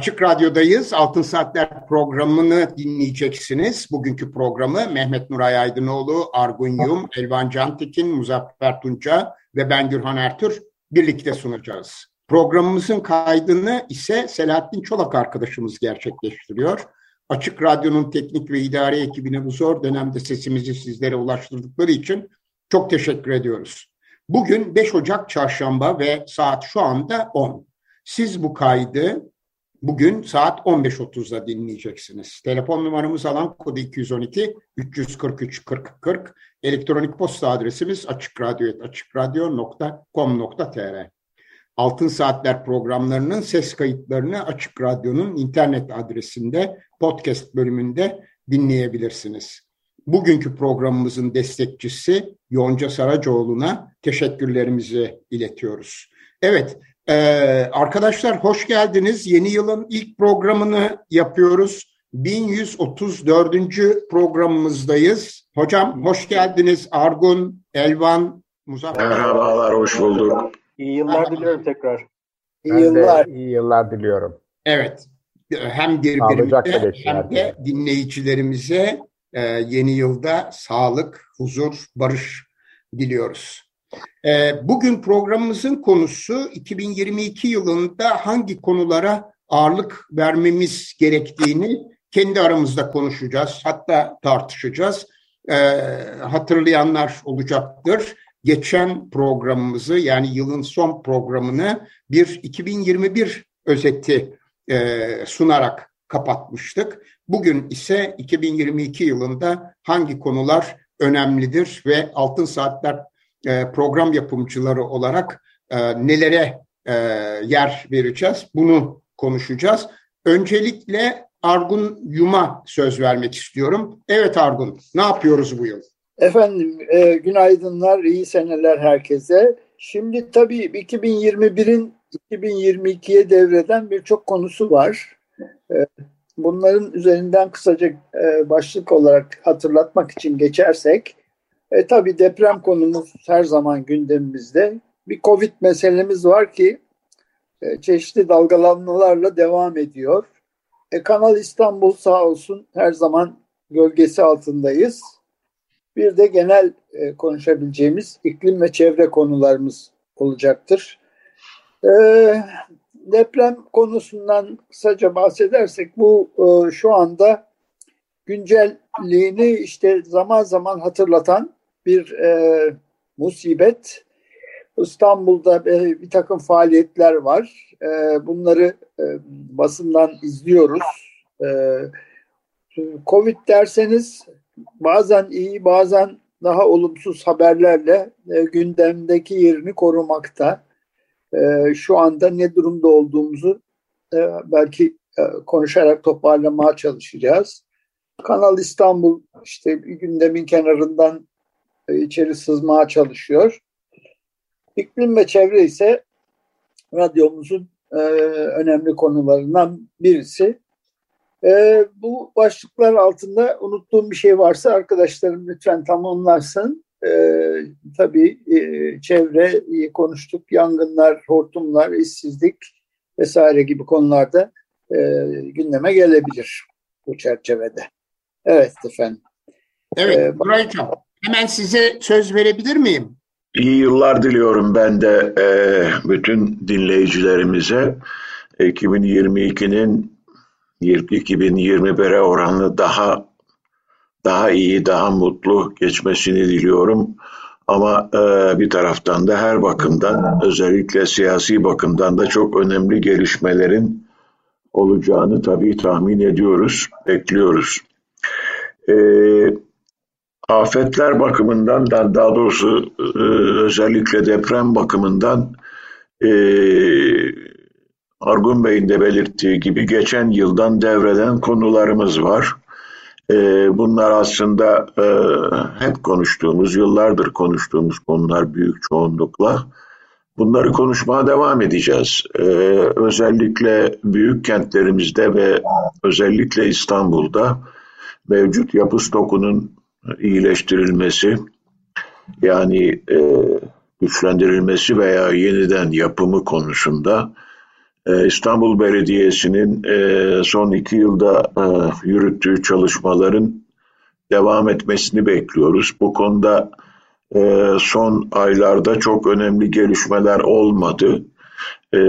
Açık Radyo'dayız. Altın Saatler programını dinleyeceksiniz. Bugünkü programı Mehmet Nuray Aydınoğlu, Argun Yum, Elvan Cantekin, Muzaffer Tunca ve ben Gürhan Ertür birlikte sunacağız. Programımızın kaydını ise Selahattin Çolak arkadaşımız gerçekleştiriyor. Açık Radyo'nun teknik ve idare ekibine bu zor dönemde sesimizi sizlere ulaştırdıkları için çok teşekkür ediyoruz. Bugün 5 Ocak Çarşamba ve saat şu anda 10. Siz bu kaydı bugün saat 15.30'da dinleyeceksiniz. Telefon numaramız alan kodu 212 343 40 40. Elektronik posta adresimiz açıkradyo.com.tr Altın Saatler programlarının ses kayıtlarını Açık Radyo'nun internet adresinde podcast bölümünde dinleyebilirsiniz. Bugünkü programımızın destekçisi Yonca Saracoğlu'na teşekkürlerimizi iletiyoruz. Evet, ee, arkadaşlar hoş geldiniz. Yeni yılın ilk programını yapıyoruz. 1134. programımızdayız. Hocam hoş geldiniz. Argun, Elvan, Muzaffer. Merhabalar, hoş bulduk. İyi yıllar diliyorum tekrar. İyi ben yıllar. De iyi yıllar diliyorum. Evet. Hem birbirimize hem de dinleyicilerimize e, yeni yılda sağlık, huzur, barış diliyoruz. E, bugün programımızın konusu 2022 yılında hangi konulara ağırlık vermemiz gerektiğini kendi aramızda konuşacağız. Hatta tartışacağız. E, hatırlayanlar olacaktır geçen programımızı yani yılın son programını bir 2021 özeti e, sunarak kapatmıştık. Bugün ise 2022 yılında hangi konular önemlidir ve Altın Saatler e, program yapımcıları olarak e, nelere e, yer vereceğiz bunu konuşacağız. Öncelikle Argun Yum'a söz vermek istiyorum. Evet Argun, ne yapıyoruz bu yıl? Efendim, e, günaydınlar, iyi seneler herkese. Şimdi tabii 2021'in 2022'ye devreden birçok konusu var. E, bunların üzerinden kısaca e, başlık olarak hatırlatmak için geçersek, e, tabii deprem konumuz her zaman gündemimizde. Bir Covid meselemiz var ki e, çeşitli dalgalanmalarla devam ediyor. E, Kanal İstanbul sağ olsun her zaman gölgesi altındayız. Bir de genel e, konuşabileceğimiz iklim ve çevre konularımız olacaktır. E, deprem konusundan kısaca bahsedersek bu e, şu anda güncelliğini işte zaman zaman hatırlatan bir e, musibet. İstanbul'da e, bir takım faaliyetler var. E, bunları e, basından izliyoruz. Covid derseniz bazen iyi bazen daha olumsuz haberlerle gündemdeki yerini korumakta. Şu anda ne durumda olduğumuzu belki konuşarak toparlamaya çalışacağız. Kanal İstanbul işte gündemin kenarından içeri sızmaya çalışıyor. İklim ve çevre ise radyomuzun e, önemli konularından birisi. E, bu başlıklar altında unuttuğum bir şey varsa arkadaşlarım lütfen tamamlarsın. E, tabii e, çevre konuştuk, yangınlar, hortumlar, işsizlik vesaire gibi konularda e, gündeme gelebilir bu çerçevede. Evet efendim. Evet, ee, Buraycığım hemen size söz verebilir miyim? İyi yıllar diliyorum ben de e, bütün dinleyicilerimize. 2022'nin 2021'e oranlı daha daha iyi, daha mutlu geçmesini diliyorum. Ama e, bir taraftan da her bakımdan, özellikle siyasi bakımdan da çok önemli gelişmelerin olacağını tabii tahmin ediyoruz, bekliyoruz. E, afetler bakımından da daha doğrusu e, özellikle deprem bakımından e, Argun Bey'in de belirttiği gibi geçen yıldan devreden konularımız var. E, bunlar aslında e, hep konuştuğumuz, yıllardır konuştuğumuz konular büyük çoğunlukla. Bunları konuşmaya devam edeceğiz. Özellikle büyük kentlerimizde ve özellikle İstanbul'da mevcut yapı stokunun iyileştirilmesi, yani e, güçlendirilmesi veya yeniden yapımı konusunda e, İstanbul Belediyesi'nin e, son iki yılda e, yürüttüğü çalışmaların devam etmesini bekliyoruz. Bu konuda e, son aylarda çok önemli gelişmeler olmadı. E,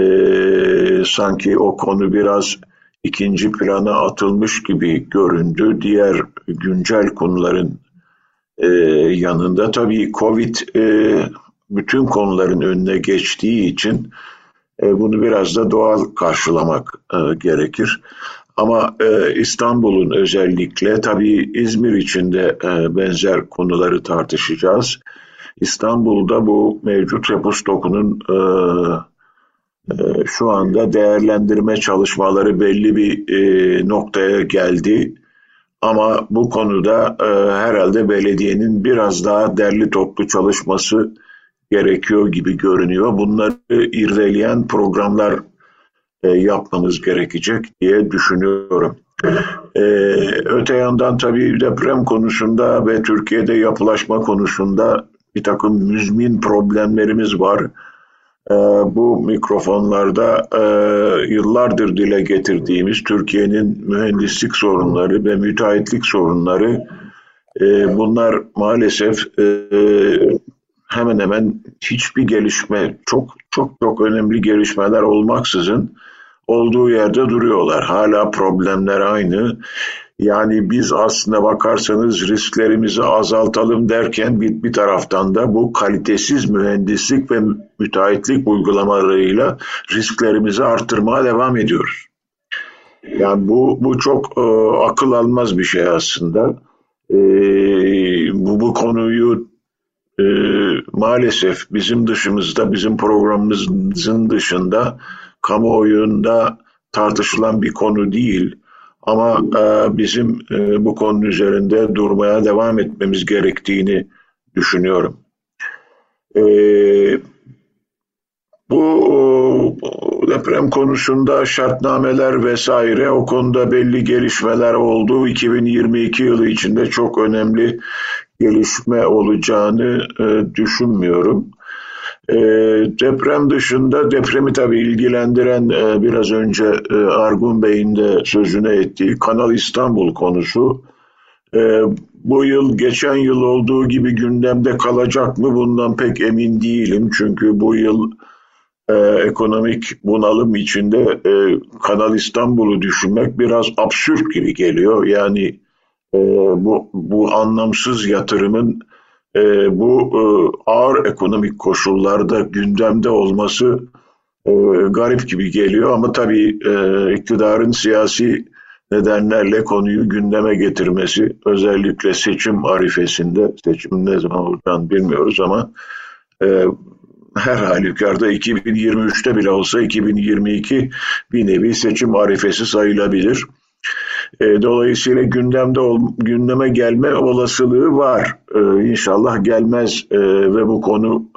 sanki o konu biraz ikinci plana atılmış gibi göründü. Diğer güncel konuların e, yanında tabii Covid e, bütün konuların önüne geçtiği için e, bunu biraz da doğal karşılamak e, gerekir. Ama e, İstanbul'un özellikle tabii İzmir için de e, benzer konuları tartışacağız. İstanbul'da bu mevcut yapı stokunun e, şu anda değerlendirme çalışmaları belli bir e, noktaya geldi. Ama bu konuda e, herhalde belediyenin biraz daha derli toplu çalışması gerekiyor gibi görünüyor. Bunları irdeleyen programlar e, yapmamız gerekecek diye düşünüyorum. Ee, öte yandan tabii deprem konusunda ve Türkiye'de yapılaşma konusunda bir takım müzmin problemlerimiz var. Ee, bu mikrofonlarda e, yıllardır dile getirdiğimiz Türkiye'nin mühendislik sorunları ve müteahhitlik sorunları e, bunlar maalesef e, hemen hemen hiçbir gelişme, çok çok çok önemli gelişmeler olmaksızın olduğu yerde duruyorlar. Hala problemler aynı. Yani biz aslında bakarsanız risklerimizi azaltalım derken bir, bir taraftan da bu kalitesiz mühendislik ve müteahhitlik uygulamalarıyla risklerimizi artırmaya devam ediyoruz. Yani bu, bu çok e, akıl almaz bir şey aslında. E, bu, bu konuyu e, maalesef bizim dışımızda, bizim programımızın dışında kamuoyunda tartışılan bir konu değil. Ama e, bizim e, bu konu üzerinde durmaya devam etmemiz gerektiğini düşünüyorum. E, bu deprem konusunda şartnameler vesaire o konuda belli gelişmeler oldu. 2022 yılı içinde çok önemli gelişme olacağını e, düşünmüyorum. E, deprem dışında depremi tabii ilgilendiren e, biraz önce e, Argun Bey'in de sözüne ettiği Kanal İstanbul konusu. E, bu yıl geçen yıl olduğu gibi gündemde kalacak mı bundan pek emin değilim. Çünkü bu yıl e, ekonomik bunalım içinde e, Kanal İstanbul'u düşünmek biraz absürt gibi geliyor. Yani e, bu, bu anlamsız yatırımın e, bu e, ağır ekonomik koşullarda gündemde olması e, garip gibi geliyor ama tabii e, iktidarın siyasi nedenlerle konuyu gündeme getirmesi özellikle seçim arifesinde seçim ne zaman olacağını bilmiyoruz ama e, her halükarda 2023'te bile olsa 2022 bir nevi seçim arifesi sayılabilir. E, dolayısıyla gündemde ol, gündeme gelme olasılığı var. E, inşallah gelmez e, ve bu konu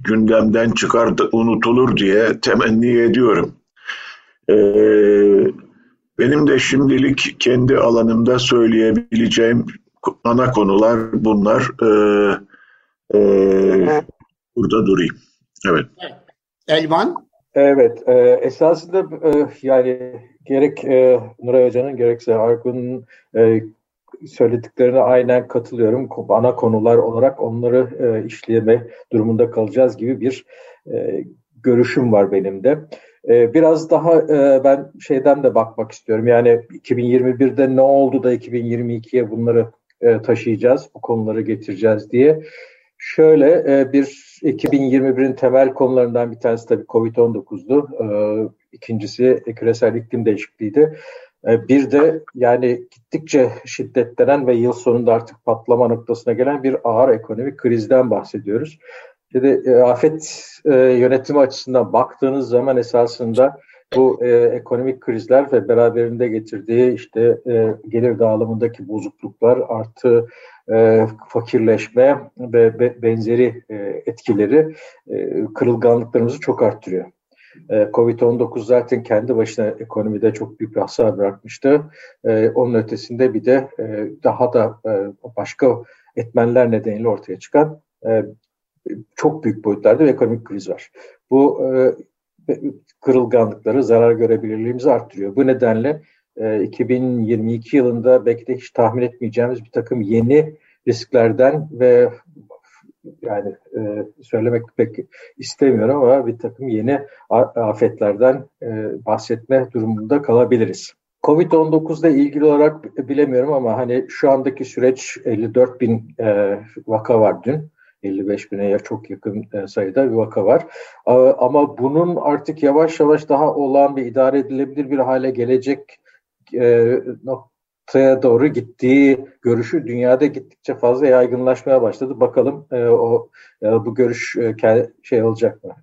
gündemden çıkar unutulur diye temenni ediyorum. E, benim de şimdilik kendi alanımda söyleyebileceğim ana konular bunlar. E, e, burada durayım. Evet. Elvan? Evet, e, esasında e, yani gerek e, Nuray Hoca'nın gerekse Argun'un e, söylediklerine aynen katılıyorum. Ana konular olarak onları e, işleme durumunda kalacağız gibi bir e, görüşüm var benim de. E, biraz daha e, ben şeyden de bakmak istiyorum. Yani 2021'de ne oldu da 2022'ye bunları e, taşıyacağız, bu konuları getireceğiz diye. Şöyle e, bir 2021'in temel konularından bir tanesi tabii Covid-19'du. E, ikincisi küresel iklim değişikliğiydi. E, bir de yani gittikçe şiddetlenen ve yıl sonunda artık patlama noktasına gelen bir ağır ekonomik krizden bahsediyoruz. Şimdi e, afet e, yönetimi açısından baktığınız zaman esasında bu e, ekonomik krizler ve beraberinde getirdiği işte e, gelir dağılımındaki bozukluklar artı e, fakirleşme ve be, benzeri e, etkileri e, kırılganlıklarımızı çok arttırıyor. E, Covid-19 zaten kendi başına ekonomide çok büyük bir hasar bırakmıştı. E, onun ötesinde bir de e, daha da e, başka etmenler nedeniyle ortaya çıkan e, çok büyük boyutlarda bir ekonomik kriz var. Bu kırılganlıkları, zarar görebilirliğimizi arttırıyor. Bu nedenle e, 2022 yılında belki de hiç tahmin etmeyeceğimiz bir takım yeni risklerden ve yani e, söylemek pek istemiyorum ama bir takım yeni afetlerden e, bahsetme durumunda kalabiliriz. Covid-19 ile ilgili olarak bilemiyorum ama hani şu andaki süreç 54 bin e, vaka var dün. 55 bine çok yakın e, sayıda bir vaka var. Ama bunun artık yavaş yavaş daha olan bir idare edilebilir bir hale gelecek e, doğru gittiği görüşü dünyada gittikçe fazla yaygınlaşmaya başladı. Bakalım e, o bu görüş şey olacak mı?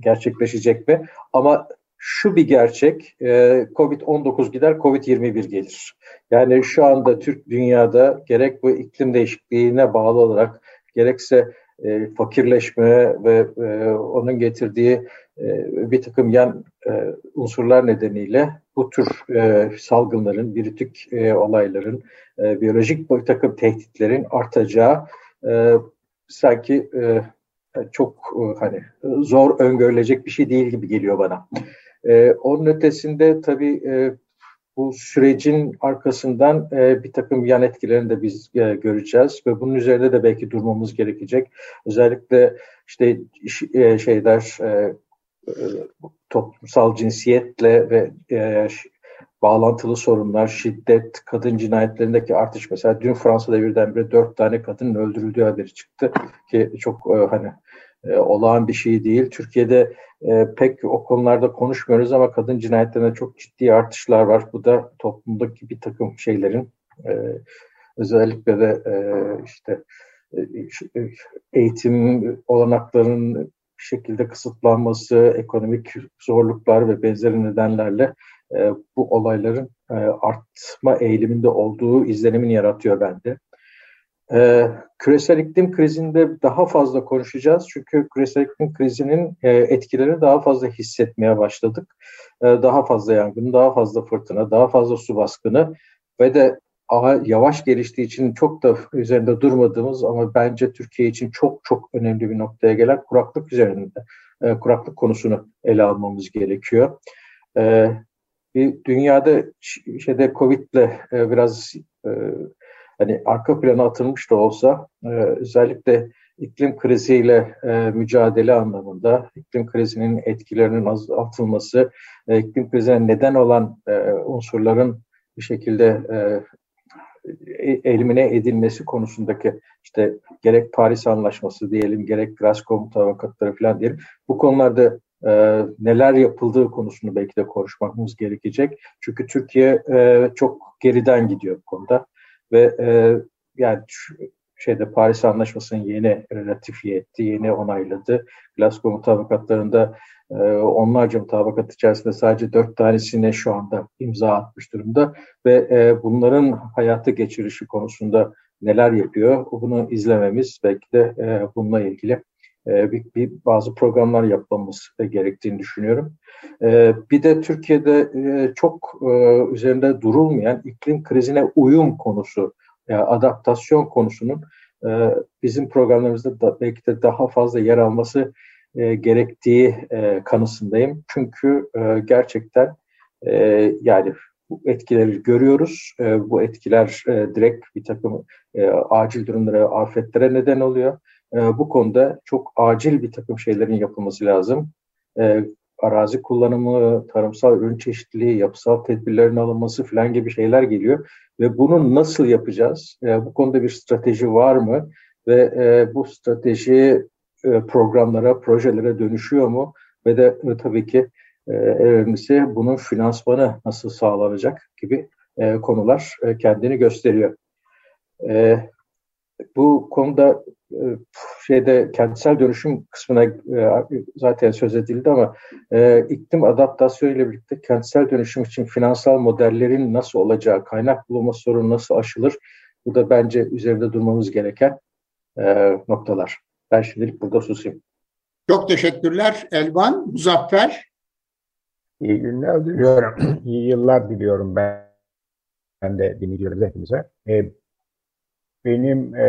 gerçekleşecek mi? Ama şu bir gerçek, Covid-19 gider, Covid-21 gelir. Yani şu anda Türk dünyada gerek bu iklim değişikliğine bağlı olarak gerekse e, fakirleşme ve e, onun getirdiği e, bir takım yan e, unsurlar nedeniyle bu tür e, salgınların, virütik e, olayların, e, biyolojik bir takım tehditlerin artacağı e, sanki e, çok e, hani zor öngörülecek bir şey değil gibi geliyor bana. E, onun ötesinde tabii e, bu sürecin arkasından e, bir takım yan etkilerini de biz e, göreceğiz ve bunun üzerinde de belki durmamız gerekecek. Özellikle işte e, şeyler e, e, toplumsal cinsiyetle ve e, bağlantılı sorunlar, şiddet, kadın cinayetlerindeki artış. Mesela dün Fransa'da birdenbire dört tane kadının öldürüldüğü haberi çıktı ki çok e, hani e, olağan bir şey değil. Türkiye'de e, pek o konularda konuşmuyoruz ama kadın cinayetlerinde çok ciddi artışlar var. Bu da toplumdaki bir takım şeylerin e, özellikle de e, işte e, e eğitim olanaklarının bir şekilde kısıtlanması, ekonomik zorluklar ve benzeri nedenlerle e, bu olayların e, artma eğiliminde olduğu izlenimini yaratıyor bende. Ee, küresel iklim krizinde daha fazla konuşacağız çünkü küresel iklim krizinin e, etkilerini daha fazla hissetmeye başladık. E, daha fazla yangın, daha fazla fırtına, daha fazla su baskını ve de yavaş geliştiği için çok da üzerinde durmadığımız ama bence Türkiye için çok çok önemli bir noktaya gelen kuraklık üzerinde, e, kuraklık konusunu ele almamız gerekiyor. E, dünyada şeyde Covid'le e, biraz e, hani arka plana atılmış da olsa e, özellikle iklim kriziyle e, mücadele anlamında iklim krizinin etkilerinin azaltılması, e, iklim krizine neden olan e, unsurların bir şekilde e, e, elimine edilmesi konusundaki işte gerek Paris Anlaşması diyelim, gerek Glasgow mutabakatları falan diyelim. Bu konularda e, neler yapıldığı konusunu belki de konuşmamız gerekecek. Çünkü Türkiye e, çok geriden gidiyor bu konuda ve e, yani şeyde Paris Anlaşması'nı yeni ratifiye etti, yeni onayladı. Glasgow mutabakatlarında e, onlarca mutabakat içerisinde sadece dört tanesine şu anda imza atmış durumda ve e, bunların hayata geçirişi konusunda neler yapıyor bunu izlememiz belki de e, bununla ilgili e, bir, bir bazı programlar yapmamız gerektiğini düşünüyorum. E, bir de Türkiye'de e, çok üzerinde durulmayan iklim krizine uyum konusu, adaptasyon konusunun bizim programlarımızda da belki de daha fazla yer alması gerektiği kanısındayım. Çünkü gerçekten yani bu etkileri görüyoruz. bu etkiler direkt bir takım acil durumlara, afetlere neden oluyor e, bu konuda çok acil bir takım şeylerin yapılması lazım. E, arazi kullanımı, tarımsal ürün çeşitliliği, yapısal tedbirlerin alınması falan gibi şeyler geliyor. Ve bunu nasıl yapacağız? E, bu konuda bir strateji var mı? Ve e, bu strateji e, programlara, projelere dönüşüyor mu? Ve de e, tabii ki e, önemlisi bunun finansmanı nasıl sağlanacak gibi konular kendini gösteriyor. Bu konuda e, şeyde kentsel dönüşüm kısmına e, zaten söz edildi ama e, iklim adaptasyonu ile birlikte kentsel dönüşüm için finansal modellerin nasıl olacağı, kaynak bulma sorunu nasıl aşılır bu da bence üzerinde durmamız gereken e, noktalar. Ben şimdilik burada susayım. Çok teşekkürler Elvan. Muzaffer. İyi günler diliyorum. İyi yıllar diliyorum ben. Ben de dinliyorum hepimize. Benim e,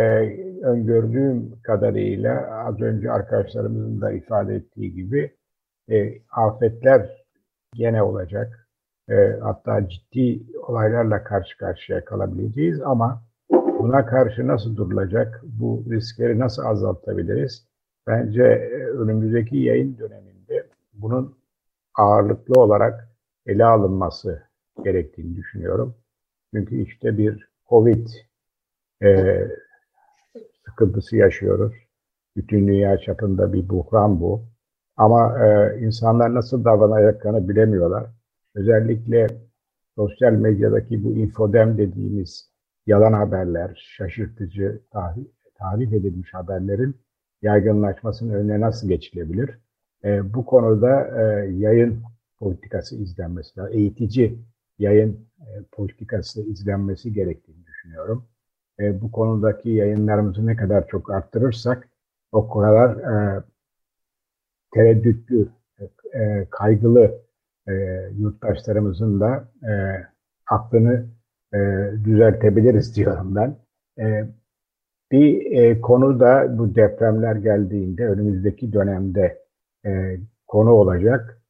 öngördüğüm kadarıyla az önce arkadaşlarımızın da ifade ettiği gibi e, afetler gene olacak. E, hatta ciddi olaylarla karşı karşıya kalabileceğiz ama buna karşı nasıl durulacak, bu riskleri nasıl azaltabiliriz? Bence e, önümüzdeki yayın döneminde bunun ağırlıklı olarak ele alınması gerektiğini düşünüyorum. Çünkü işte bir Covid e, sıkıntısı yaşıyoruz. Bütün dünya çapında bir buhran bu. Ama e, insanlar nasıl davranacaklarını bilemiyorlar. Özellikle sosyal medyadaki bu infodem dediğimiz yalan haberler, şaşırtıcı, tarif, tarif edilmiş haberlerin yaygınlaşmasının önüne nasıl geçilebilir? E, bu konuda e, yayın politikası izlenmesi, eğitici yayın e, politikası izlenmesi gerektiğini düşünüyorum e, bu konudaki yayınlarımızı ne kadar çok arttırırsak o kadar e, tereddütlü, e, kaygılı e, yurttaşlarımızın da e, aklını e, düzeltebiliriz diyorum ben. E, bir e, konu da bu depremler geldiğinde önümüzdeki dönemde e, konu olacak.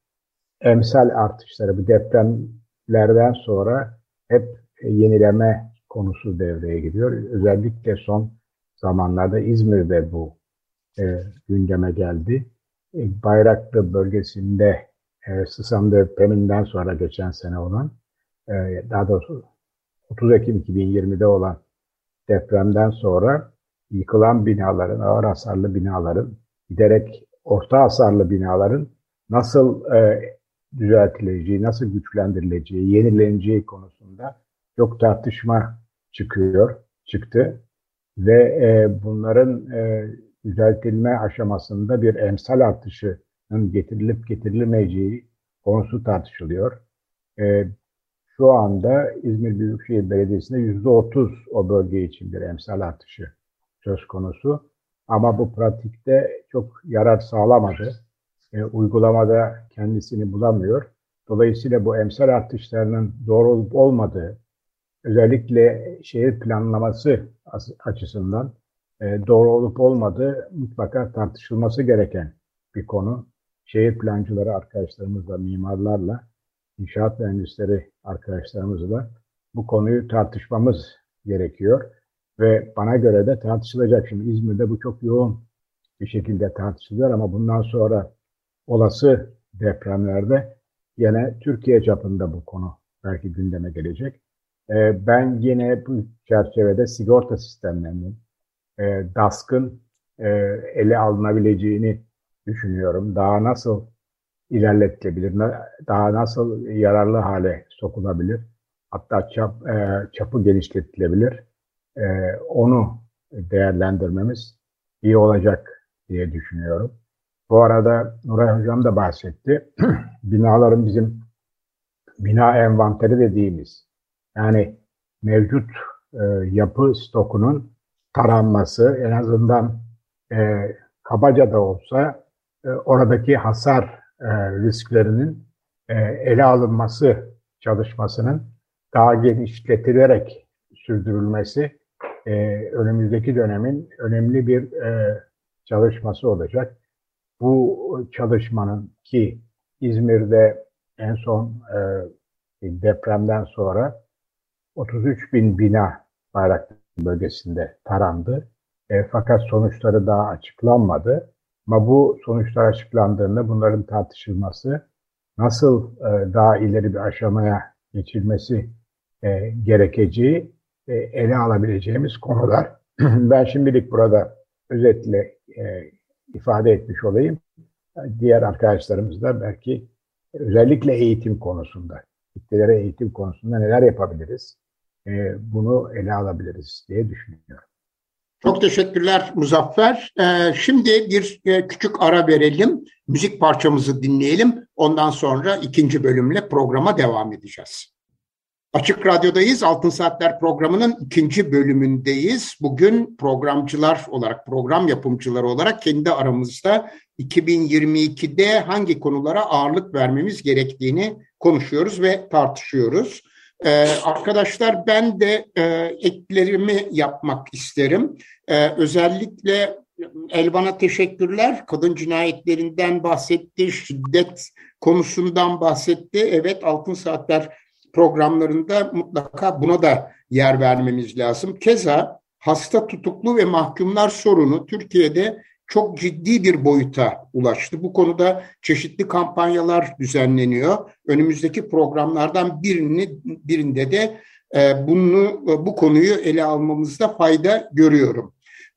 Emsal artışları bu depremlerden sonra hep e, yenileme konusu devreye giriyor. Özellikle son zamanlarda İzmir'de bu e, gündeme geldi. E, Bayraklı bölgesinde e, Sısam depreminden sonra geçen sene olan, e, daha doğrusu 30 Ekim 2020'de olan depremden sonra yıkılan binaların, ağır hasarlı binaların, giderek orta hasarlı binaların nasıl e, düzeltileceği, nasıl güçlendirileceği, yenileneceği konusunda çok tartışma çıkıyor, çıktı ve e, bunların e, düzeltilme aşamasında bir emsal artışının getirilip getirilmeyeceği konusu tartışılıyor. E, şu anda İzmir Büyükşehir Belediyesi'nde yüzde otuz o bölge için bir emsal artışı söz konusu. Ama bu pratikte çok yarar sağlamadı. E, uygulamada kendisini bulamıyor. Dolayısıyla bu emsal artışlarının doğru olup olmadığı özellikle şehir planlaması açısından e, doğru olup olmadığı mutlaka tartışılması gereken bir konu. Şehir plancıları arkadaşlarımızla, mimarlarla, inşaat mühendisleri arkadaşlarımızla bu konuyu tartışmamız gerekiyor. Ve bana göre de tartışılacak. Şimdi İzmir'de bu çok yoğun bir şekilde tartışılıyor ama bundan sonra olası depremlerde yine Türkiye çapında bu konu belki gündeme gelecek. Ee, ben yine bu çerçevede sigorta sistemlerinin e, DASK'ın e, ele alınabileceğini düşünüyorum. Daha nasıl ilerletilebilir, daha nasıl yararlı hale sokulabilir, hatta çap, e, çapı genişletilebilir, onu değerlendirmemiz iyi olacak diye düşünüyorum. Bu arada Nuray Hocam da bahsetti. Binaların bizim bina envanteri dediğimiz yani mevcut e, yapı stokunun taranması en azından e, kabaca da olsa e, oradaki hasar e, risklerinin e, ele alınması çalışmasının daha genişletilerek sürdürülmesi e, önümüzdeki dönemin önemli bir e, çalışması olacak. Bu çalışmanın ki İzmir'de en son e, depremden sonra 33 bin bina Bayraklı bölgesinde tarandı. E, fakat sonuçları daha açıklanmadı. Ama bu sonuçlar açıklandığında bunların tartışılması, nasıl e, daha ileri bir aşamaya geçilmesi e, gerekeceği e, ele alabileceğimiz konular. ben şimdilik burada özetle e, ifade etmiş olayım. Diğer arkadaşlarımız da belki özellikle eğitim konusunda, kitlelere eğitim konusunda neler yapabiliriz? E, bunu ele alabiliriz diye düşünüyorum. Çok teşekkürler Muzaffer. Ee, şimdi bir e, küçük ara verelim. Müzik parçamızı dinleyelim. Ondan sonra ikinci bölümle programa devam edeceğiz. Açık Radyo'dayız. Altın Saatler programının ikinci bölümündeyiz. Bugün programcılar olarak, program yapımcıları olarak kendi aramızda 2022'de hangi konulara ağırlık vermemiz gerektiğini konuşuyoruz ve tartışıyoruz. Ee, arkadaşlar ben de e, eklerimi yapmak isterim. Ee, özellikle Elvan'a teşekkürler. Kadın cinayetlerinden bahsetti, şiddet konusundan bahsetti. Evet Altın Saatler programlarında mutlaka buna da yer vermemiz lazım. Keza hasta tutuklu ve mahkumlar sorunu Türkiye'de çok ciddi bir boyuta ulaştı. Bu konuda çeşitli kampanyalar düzenleniyor. Önümüzdeki programlardan birini birinde de e, bunu bu konuyu ele almamızda fayda görüyorum.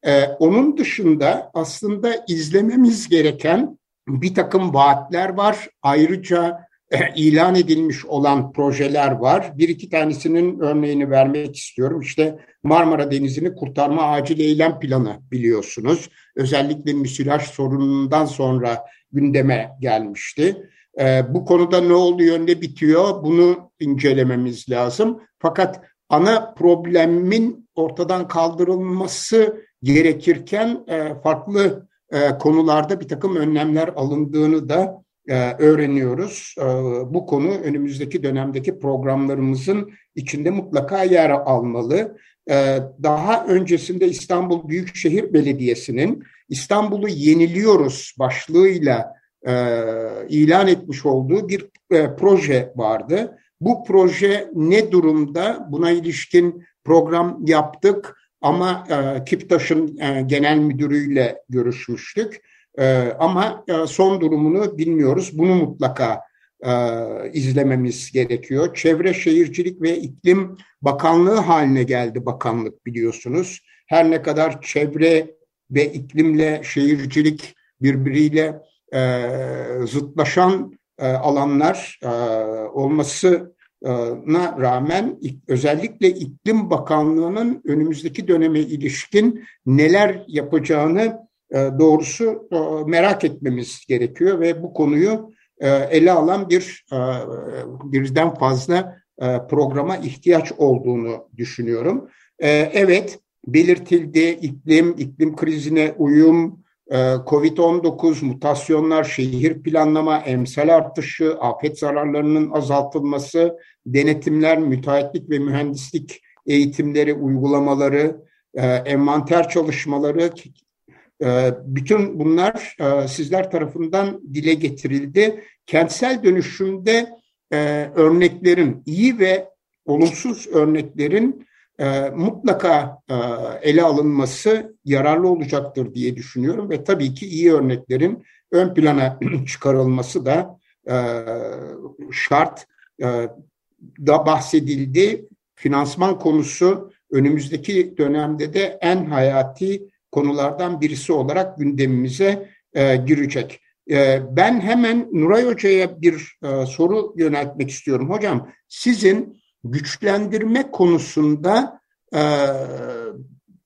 E, onun dışında aslında izlememiz gereken bir takım vaatler var. Ayrıca e, ilan edilmiş olan projeler var. Bir iki tanesinin örneğini vermek istiyorum. İşte Marmara Denizi'ni kurtarma acil eylem planı biliyorsunuz. Özellikle müsilaj sorunundan sonra gündeme gelmişti. E, bu konuda ne oluyor, ne bitiyor bunu incelememiz lazım. Fakat ana problemin ortadan kaldırılması gerekirken e, farklı konularda bir takım önlemler alındığını da e, öğreniyoruz. E, bu konu önümüzdeki dönemdeki programlarımızın içinde mutlaka yer almalı. E, daha öncesinde İstanbul Büyükşehir Belediyesi'nin İstanbul'u yeniliyoruz başlığıyla ilan etmiş olduğu bir proje vardı. Bu proje ne durumda? Buna ilişkin program yaptık ama Kiptaş'ın genel müdürüyle görüşmüştük. E, ama e, son durumunu bilmiyoruz. Bunu mutlaka e, izlememiz gerekiyor. Çevre Şehircilik ve İklim Bakanlığı haline geldi bakanlık biliyorsunuz. Her ne kadar çevre ve iklimle şehircilik birbiriyle e, zıtlaşan e, alanlar e, olmasına rağmen özellikle İklim Bakanlığı'nın önümüzdeki döneme ilişkin neler yapacağını doğrusu e, merak etmemiz gerekiyor ve bu konuyu e, ele alan bir birden fazla programa ihtiyaç olduğunu düşünüyorum. Evet, belirtildi iklim, iklim krizine uyum, Covid-19, mutasyonlar, şehir planlama, emsal artışı, afet zararlarının azaltılması, denetimler, müteahhitlik ve mühendislik eğitimleri, uygulamaları, envanter çalışmaları, ee, bütün bunlar e, sizler tarafından dile getirildi. Kentsel dönüşümde e, örneklerin, iyi ve olumsuz örneklerin e, mutlaka ele alınması yararlı olacaktır diye düşünüyorum ve tabii ki iyi örneklerin ön plana çıkarılması da şart. Da bahsedildi. Finansman konusu önümüzdeki dönemde de en hayati konulardan birisi olarak gündemimize e, girecek. E, ben hemen Nuray Hoca'ya bir e, soru yöneltmek istiyorum. Hocam sizin güçlendirme konusunda e,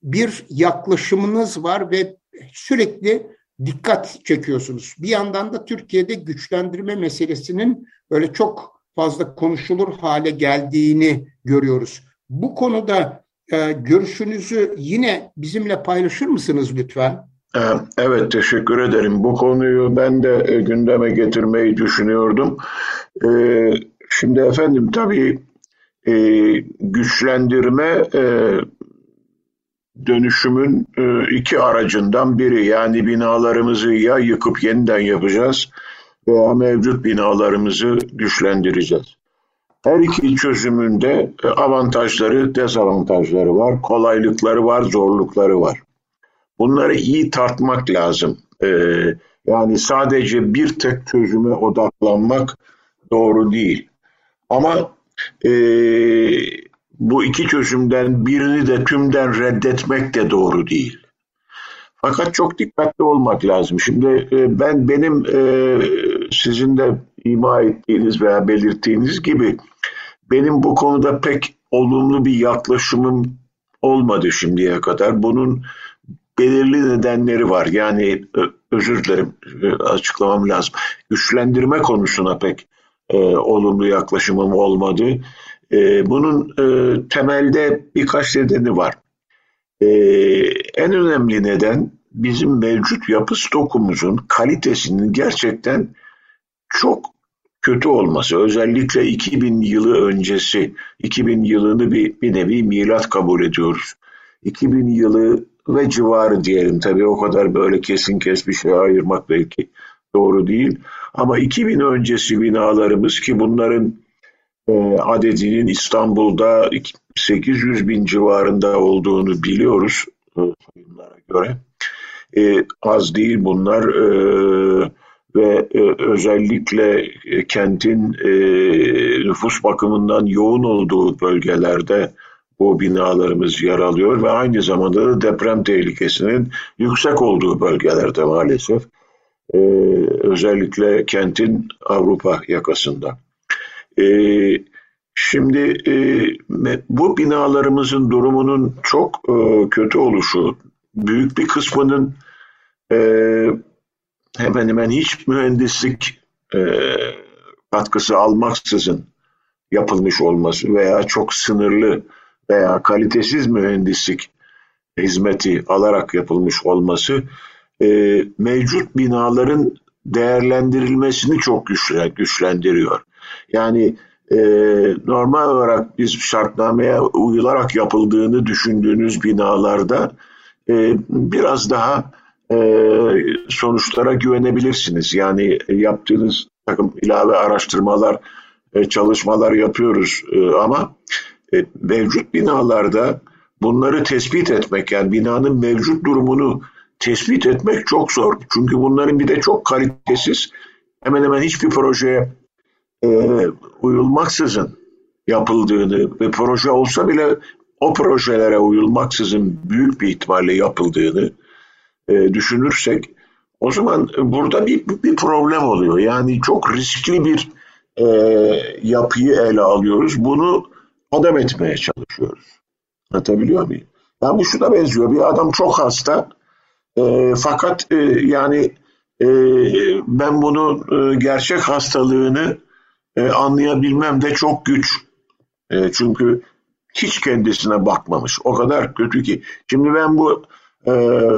bir yaklaşımınız var ve sürekli dikkat çekiyorsunuz. Bir yandan da Türkiye'de güçlendirme meselesinin böyle çok fazla konuşulur hale geldiğini görüyoruz. Bu konuda e, görüşünüzü yine bizimle paylaşır mısınız lütfen? Ee, evet teşekkür ederim. Bu konuyu ben de e, gündeme getirmeyi düşünüyordum. Ee, şimdi efendim tabii e, güçlendirme dönüşümün iki aracından biri. Yani binalarımızı ya yıkıp yeniden yapacağız veya mevcut binalarımızı güçlendireceğiz. Her iki çözümünde e, avantajları, dezavantajları var, kolaylıkları var, zorlukları var. Bunları iyi tartmak lazım. Ee, yani sadece bir tek çözüme odaklanmak doğru değil. Ama e, bu iki çözümden birini de tümden reddetmek de doğru değil. Fakat çok dikkatli olmak lazım. Şimdi e, ben benim e, sizin de ima ettiğiniz veya belirttiğiniz gibi benim bu konuda pek olumlu bir yaklaşımım olmadı şimdiye kadar. Bunun belirli nedenleri var. Yani özür dilerim açıklamam lazım. Güçlendirme konusuna pek e, olumlu yaklaşımım olmadı. E, bunun e, temelde birkaç nedeni var. E, en önemli neden bizim mevcut yapı stokumuzun kalitesinin gerçekten çok kötü olması. Özellikle 2000 yılı öncesi, 2000 yılını bir, bir nevi milat kabul ediyoruz. 2000 yılı ve civarı diyelim tabii o kadar böyle kesin kes bir şey ayırmak belki doğru değil. Ama 2000 öncesi binalarımız ki bunların e, adedinin İstanbul'da 800 bin civarında olduğunu biliyoruz e, sayımlara göre. E, az değil bunlar e, ve e, özellikle e, kentin e, nüfus bakımından yoğun olduğu bölgelerde bu binalarımız yer alıyor ve aynı zamanda da deprem tehlikesinin yüksek olduğu bölgelerde maalesef. Ee, özellikle kentin Avrupa yakasında. Ee, şimdi e, bu binalarımızın durumunun çok e, kötü oluşu, büyük bir kısmının e, hemen hemen hiç mühendislik e, katkısı almaksızın yapılmış olması veya çok sınırlı veya kalitesiz mühendislik hizmeti alarak yapılmış olması e, mevcut binaların değerlendirilmesini çok güçlen, güçlendiriyor. Yani e, normal olarak biz şartnameye uyularak yapıldığını düşündüğünüz binalarda e, biraz daha sonuçlara güvenebilirsiniz. Yani yaptığınız takım ilave araştırmalar, e, çalışmalar yapıyoruz e, ama e, mevcut binalarda bunları tespit etmek yani binanın mevcut durumunu tespit etmek çok zor. Çünkü bunların bir de çok kalitesiz hemen hemen hiçbir projeye e, uyulmaksızın yapıldığını ve proje olsa bile o projelere uyulmaksızın büyük bir ihtimalle yapıldığını e, düşünürsek o zaman burada bir, bir problem oluyor. Yani çok riskli bir e, yapıyı ele alıyoruz. Bunu adam etmeye çalışıyoruz. Anlatabiliyor muyum? Yani bu şuna benziyor. Bir adam çok hasta e, fakat e, yani e, ben bunu e, gerçek hastalığını e, anlayabilmem de çok güç. E, çünkü hiç kendisine bakmamış. O kadar kötü ki. Şimdi ben bu e,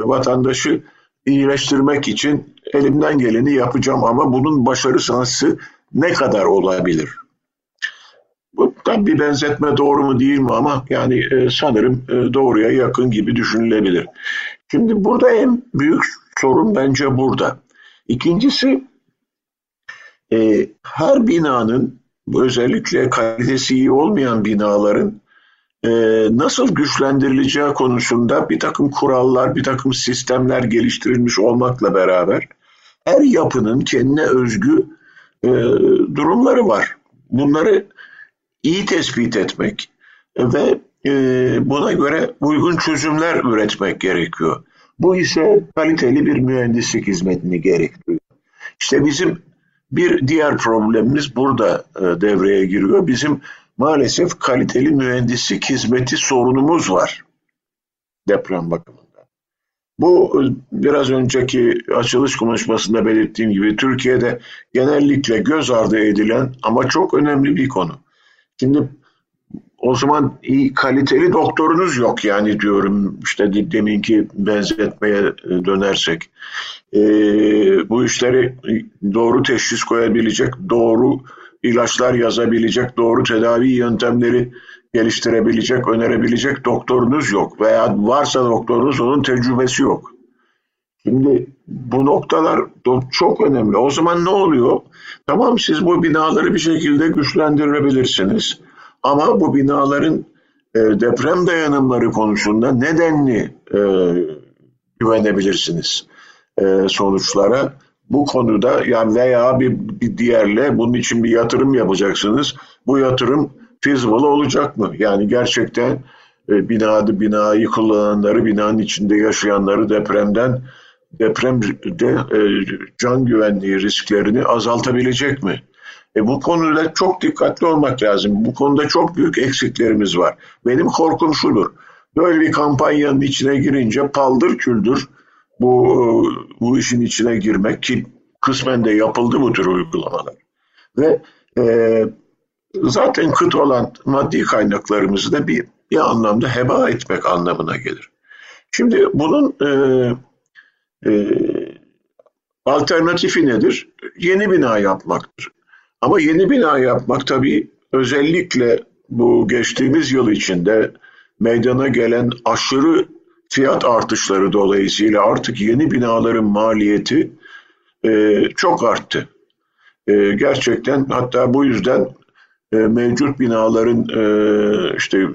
vatandaşı iyileştirmek için elimden geleni yapacağım ama bunun başarı şansı ne kadar olabilir? Bu tam bir benzetme doğru mu değil mi ama yani e, sanırım e, doğruya yakın gibi düşünülebilir. Şimdi burada en büyük sorun bence burada. İkincisi e, her binanın özellikle kalitesi iyi olmayan binaların e, nasıl güçlendirileceği konusunda bir takım kurallar, bir takım sistemler geliştirilmiş olmakla beraber her yapının kendine özgü e, durumları var. Bunları iyi tespit etmek ve e, buna göre uygun çözümler üretmek gerekiyor. Bu ise kaliteli bir mühendislik hizmetini gerektiriyor. İşte bizim bir diğer problemimiz burada e, devreye giriyor. Bizim maalesef kaliteli mühendislik hizmeti sorunumuz var deprem bakımından. Bu biraz önceki açılış konuşmasında belirttiğim gibi Türkiye'de genellikle göz ardı edilen ama çok önemli bir konu. Şimdi o zaman iyi kaliteli doktorunuz yok yani diyorum işte deminki benzetmeye dönersek. E, bu işleri doğru teşhis koyabilecek, doğru ilaçlar yazabilecek, doğru tedavi yöntemleri geliştirebilecek, önerebilecek doktorunuz yok. Veya varsa doktorunuz onun tecrübesi yok. Şimdi bu noktalar çok önemli. O zaman ne oluyor? Tamam siz bu binaları bir şekilde güçlendirebilirsiniz. Ama bu binaların e, deprem dayanımları konusunda nedenli e, güvenebilirsiniz e, sonuçlara. Bu konuda yani veya bir, bir diğerle bunun için bir yatırım yapacaksınız. Bu yatırım feasible olacak mı? Yani gerçekten e, binada binayı kullananları, binanın içinde yaşayanları depremden depremde e, can güvenliği risklerini azaltabilecek mi? E bu konuda çok dikkatli olmak lazım. Bu konuda çok büyük eksiklerimiz var. Benim korkum şudur. Böyle bir kampanyanın içine girince paldır küldür bu bu işin içine girmek ki kısmen de yapıldı bu tür uygulamalar. Ve e, zaten kıt olan maddi kaynaklarımızı da bir, bir anlamda heba etmek anlamına gelir. Şimdi bunun e, e, alternatifi nedir? Yeni bina yapmaktır. Ama yeni bina yapmak tabii özellikle bu geçtiğimiz yıl içinde meydana gelen aşırı fiyat artışları dolayısıyla artık yeni binaların maliyeti e, çok arttı. E, gerçekten hatta bu yüzden e, mevcut binaların e, işte e,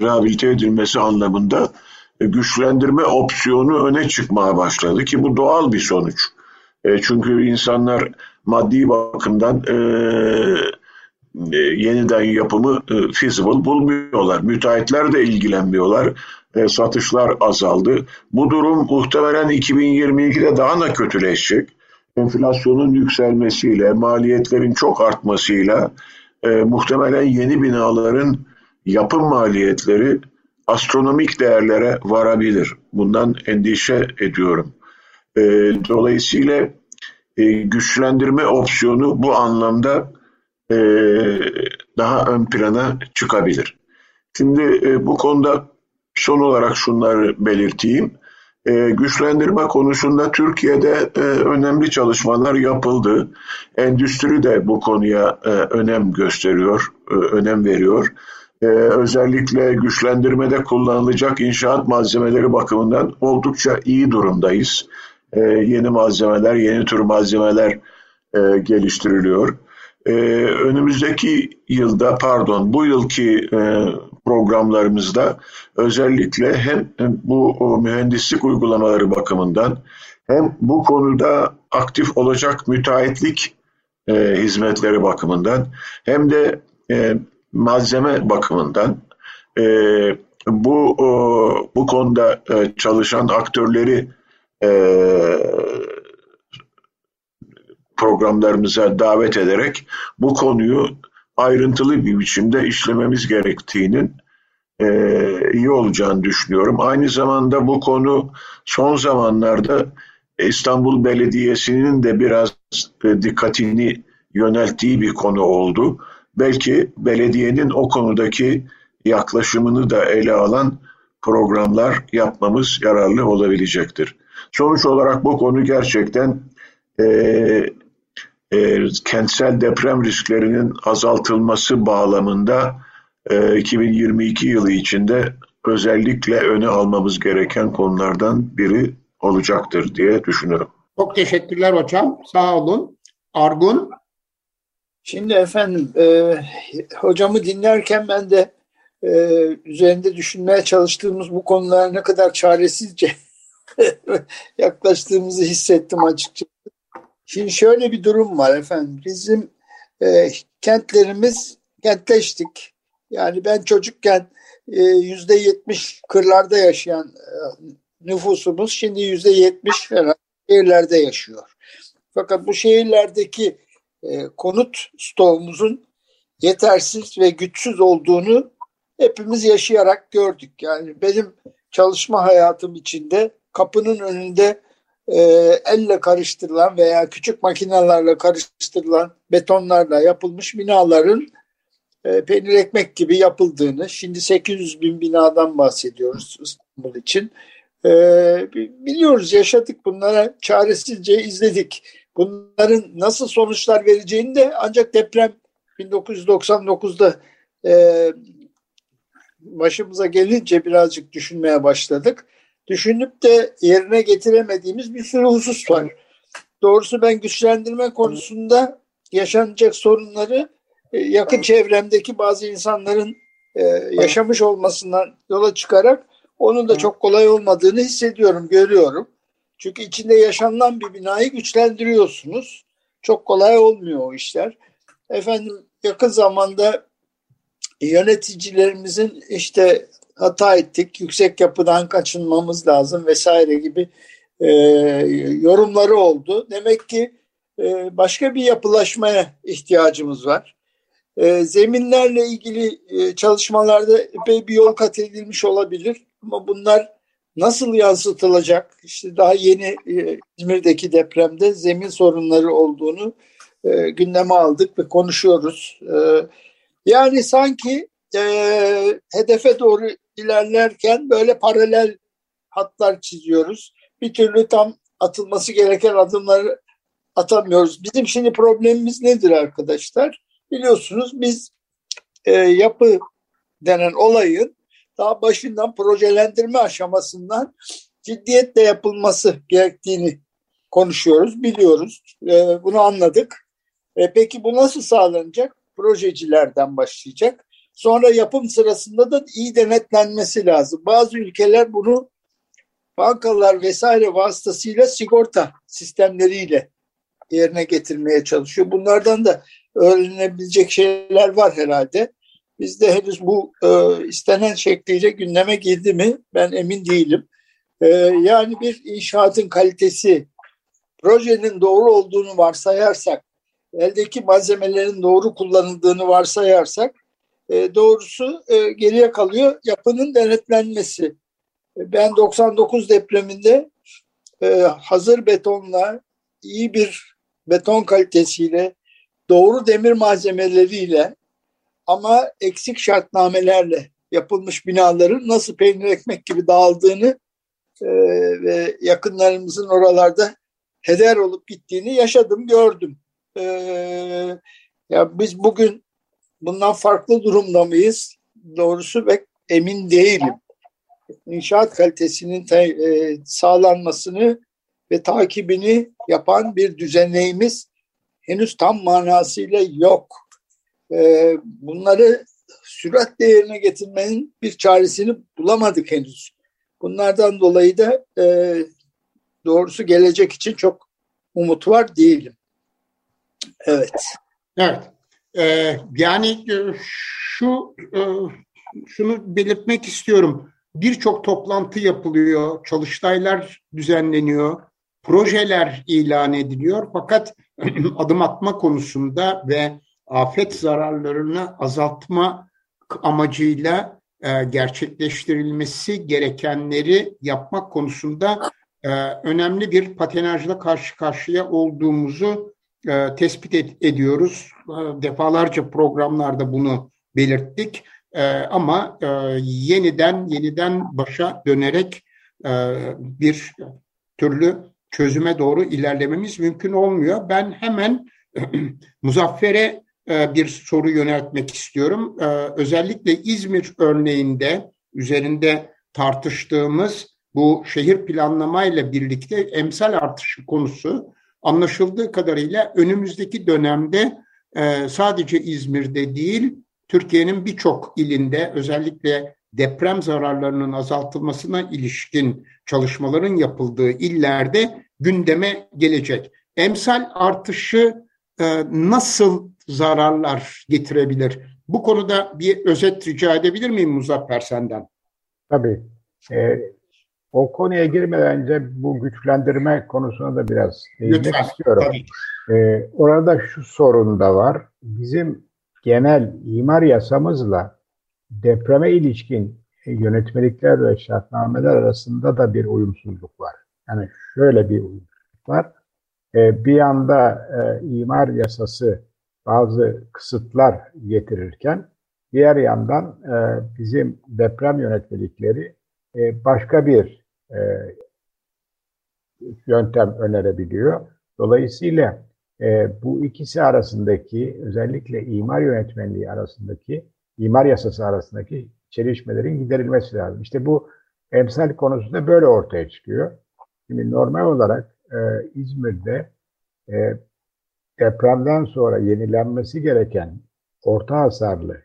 rehabilite edilmesi anlamında e, güçlendirme opsiyonu öne çıkmaya başladı ki bu doğal bir sonuç. E, çünkü insanlar maddi bakımdan e, e, yeniden yapımı e, feasible bulmuyorlar. Müteahhitler de ilgilenmiyorlar. Satışlar azaldı. Bu durum muhtemelen 2022'de daha da kötüleşecek. Enflasyonun yükselmesiyle, maliyetlerin çok artmasıyla e, muhtemelen yeni binaların yapım maliyetleri astronomik değerlere varabilir. Bundan endişe ediyorum. E, dolayısıyla güçlendirme opsiyonu bu anlamda e, daha ön plana çıkabilir. Şimdi e, bu konuda son olarak şunları belirteyim. E, güçlendirme konusunda Türkiye'de e, önemli çalışmalar yapıldı. Endüstri de bu konuya e, önem gösteriyor, e, önem veriyor. E, özellikle güçlendirmede kullanılacak inşaat malzemeleri bakımından oldukça iyi durumdayız. E, yeni malzemeler, yeni tür malzemeler e, geliştiriliyor. E, önümüzdeki yılda, pardon bu yılki e, programlarımızda özellikle hem bu mühendislik uygulamaları bakımından hem bu konuda aktif olacak müteahhitlik e, hizmetleri bakımından hem de e, malzeme bakımından e, bu o, bu konuda e, çalışan aktörleri e, programlarımıza davet ederek bu konuyu ayrıntılı bir biçimde işlememiz gerektiğinin e, iyi olacağını düşünüyorum. Aynı zamanda bu konu son zamanlarda İstanbul Belediyesi'nin de biraz e, dikkatini yönelttiği bir konu oldu. Belki belediyenin o konudaki yaklaşımını da ele alan programlar yapmamız yararlı olabilecektir. Sonuç olarak bu konu gerçekten e, e, kentsel deprem risklerinin azaltılması bağlamında e, 2022 yılı içinde özellikle öne almamız gereken konulardan biri olacaktır diye düşünüyorum. Çok teşekkürler hocam. Sağ olun. Argun? Şimdi efendim e, hocamı dinlerken ben de e, üzerinde düşünmeye çalıştığımız bu konulara ne kadar çaresizce yaklaştığımızı hissettim açıkçası. Şimdi şöyle bir durum var efendim. Bizim e, kentlerimiz kentleştik. Yani ben çocukken e, yüzde yetmiş kırlarda yaşayan e, nüfusumuz şimdi yüzde yetmiş şehirlerde yaşıyor. Fakat bu şehirlerdeki e, konut stoğumuzun yetersiz ve güçsüz olduğunu hepimiz yaşayarak gördük. Yani benim çalışma hayatım içinde kapının önünde e, elle karıştırılan veya küçük makinelerle karıştırılan betonlarla yapılmış binaların e, peynir ekmek gibi yapıldığını, şimdi 800 bin binadan bahsediyoruz İstanbul için. E, biliyoruz, yaşadık bunlara, çaresizce izledik. Bunların nasıl sonuçlar vereceğini de ancak deprem 1999'da e, başımıza gelince birazcık düşünmeye başladık düşünüp de yerine getiremediğimiz bir sürü husus var. Doğrusu ben güçlendirme konusunda yaşanacak sorunları e, yakın çevremdeki bazı insanların e, yaşamış olmasından yola çıkarak onun da çok kolay olmadığını hissediyorum, görüyorum. Çünkü içinde yaşanılan bir binayı güçlendiriyorsunuz. Çok kolay olmuyor o işler. Efendim yakın zamanda yöneticilerimizin işte hata ettik, yüksek yapıdan kaçınmamız lazım vesaire gibi e, yorumları oldu. Demek ki e, başka bir yapılaşmaya ihtiyacımız var. E, zeminlerle ilgili e, çalışmalarda epey bir yol kat edilmiş olabilir ama bunlar nasıl yansıtılacak? İşte daha yeni e, İzmir'deki depremde zemin sorunları olduğunu e, gündeme aldık ve konuşuyoruz. E, yani sanki e, hedefe doğru ilerlerken böyle paralel hatlar çiziyoruz. Bir türlü tam atılması gereken adımları atamıyoruz. Bizim şimdi problemimiz nedir arkadaşlar? Biliyorsunuz biz e, yapı denen olayın daha başından projelendirme aşamasından ciddiyetle yapılması gerektiğini konuşuyoruz, biliyoruz. E, bunu anladık. E, peki bu nasıl sağlanacak? Projecilerden başlayacak. Sonra yapım sırasında da iyi denetlenmesi lazım. Bazı ülkeler bunu bankalar vesaire vasıtasıyla sigorta sistemleriyle yerine getirmeye çalışıyor. Bunlardan da öğrenebilecek şeyler var herhalde. Bizde henüz bu e, istenen şekliyle gündeme girdi mi ben emin değilim. E, yani bir inşaatın kalitesi, projenin doğru olduğunu varsayarsak, eldeki malzemelerin doğru kullanıldığını varsayarsak, e, doğrusu e, geriye kalıyor yapının denetlenmesi. Ben 99 depreminde e, hazır betonla iyi bir beton kalitesiyle doğru demir malzemeleriyle ama eksik şartnamelerle yapılmış binaların nasıl peynir ekmek gibi dağıldığını e, ve yakınlarımızın oralarda heder olup gittiğini yaşadım, gördüm. E, ya biz bugün bundan farklı durumda mıyız? Doğrusu ve emin değilim. İnşaat kalitesinin e, sağlanmasını ve takibini yapan bir düzenleğimiz henüz tam manasıyla yok. Ee, bunları süratle yerine getirmenin bir çaresini bulamadık henüz. Bunlardan dolayı da e, doğrusu gelecek için çok umut var değilim. Evet. Evet. Ee, yani e, şu e, şunu belirtmek istiyorum. Birçok toplantı yapılıyor, çalıştaylar düzenleniyor, projeler ilan ediliyor. Fakat adım atma konusunda ve afet zararlarını azaltma amacıyla e, gerçekleştirilmesi gerekenleri yapmak konusunda önemli bir patenajla karşı karşıya olduğumuzu e, tespit ed- ediyoruz. E, defalarca programlarda bunu belirttik. E, ama e, yeniden yeniden başa dönerek e, bir türlü çözüme doğru ilerlememiz mümkün olmuyor. Ben hemen Muzaffer'e e, bir soru yöneltmek istiyorum. E, özellikle İzmir örneğinde üzerinde tartıştığımız bu şehir planlamayla birlikte emsal artışı konusu anlaşıldığı kadarıyla önümüzdeki dönemde e, sadece İzmir'de değil Türkiye'nin birçok ilinde özellikle deprem zararlarının azaltılmasına ilişkin çalışmaların yapıldığı illerde gündeme gelecek. Emsal artışı e, nasıl zararlar getirebilir? Bu konuda bir özet rica edebilir miyim Muzaffer senden? Tabii. E, o konuya girmeden önce bu güçlendirme konusuna da biraz değinmek istiyorum. Tabii. E, orada şu sorun da var. Bizim genel imar yasamızla depreme ilişkin yönetmelikler ve şartnameler arasında da bir uyumsuzluk var. Yani şöyle bir uyumsuzluk var. E, bir yanda e, imar yasası bazı kısıtlar getirirken diğer yandan e, bizim deprem yönetmelikleri e, başka bir e, yöntem önerebiliyor. Dolayısıyla e, bu ikisi arasındaki özellikle imar yönetmenliği arasındaki imar yasası arasındaki çelişmelerin giderilmesi lazım. İşte bu emsal konusunda böyle ortaya çıkıyor. Şimdi normal olarak e, İzmir'de e, depremden sonra yenilenmesi gereken orta hasarlı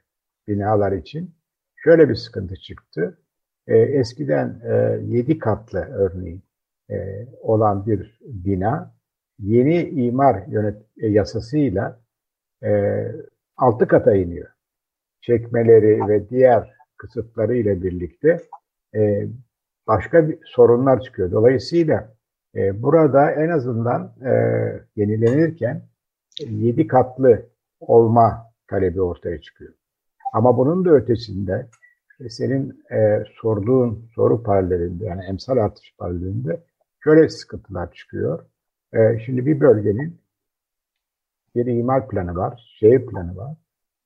binalar için şöyle bir sıkıntı çıktı. E, eskiden e, 7 katlı örneğin e, olan bir bina yeni imar yönet e, yasasıyla e, 6 kata iniyor. Çekmeleri ve diğer kısıtları ile birlikte e, başka bir sorunlar çıkıyor. Dolayısıyla E, burada en azından e, yenilenirken 7 katlı olma talebi ortaya çıkıyor. Ama bunun da ötesinde senin e, sorduğun soru paralelinde yani emsal artış paralelinde şöyle sıkıntılar çıkıyor. E, şimdi bir bölgenin bir imar planı var, şehir planı var.